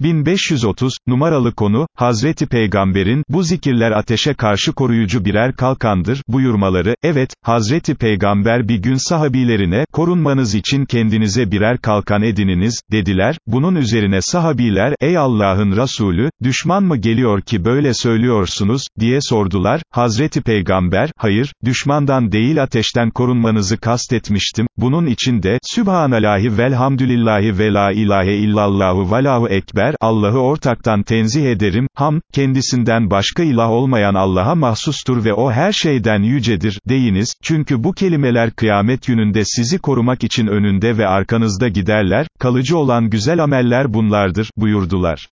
1530, numaralı konu, Hazreti Peygamber'in, bu zikirler ateşe karşı koruyucu birer kalkandır, buyurmaları, evet, Hazreti Peygamber bir gün sahabilerine, korunmanız için kendinize birer kalkan edininiz, dediler, bunun üzerine sahabiler, ey Allah'ın Resulü, düşman mı geliyor ki böyle söylüyorsunuz, diye sordular, Hazreti Peygamber, hayır, düşmandan değil ateşten korunmanızı kastetmiştim, bunun için de, Sübhanalahi velhamdülillahi ve la ilahe illallahu velahu ekber, der, Allah'ı ortaktan tenzih ederim, ham, kendisinden başka ilah olmayan Allah'a mahsustur ve o her şeyden yücedir, deyiniz, çünkü bu kelimeler kıyamet gününde sizi korumak için önünde ve arkanızda giderler, kalıcı olan güzel ameller bunlardır, buyurdular.